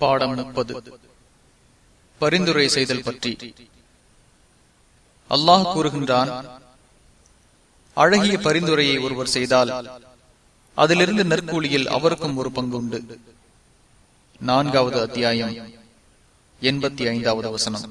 பாடம் முப்பது. பரிந்துரை செய்தல் பற்றி. அல்லாஹ் கூறுகின்றான் அழகிய பரிந்துரையை ஒருவர் செய்தால் அதிலிருந்து நற்கூலியில் அவருக்கும் ஒரு பங்கு உண்டு நான்காவது அத்தியாயம் எண்பத்தி ஐந்தாவது வசனம்.